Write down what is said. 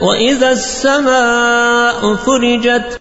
وإذا السماء فرجت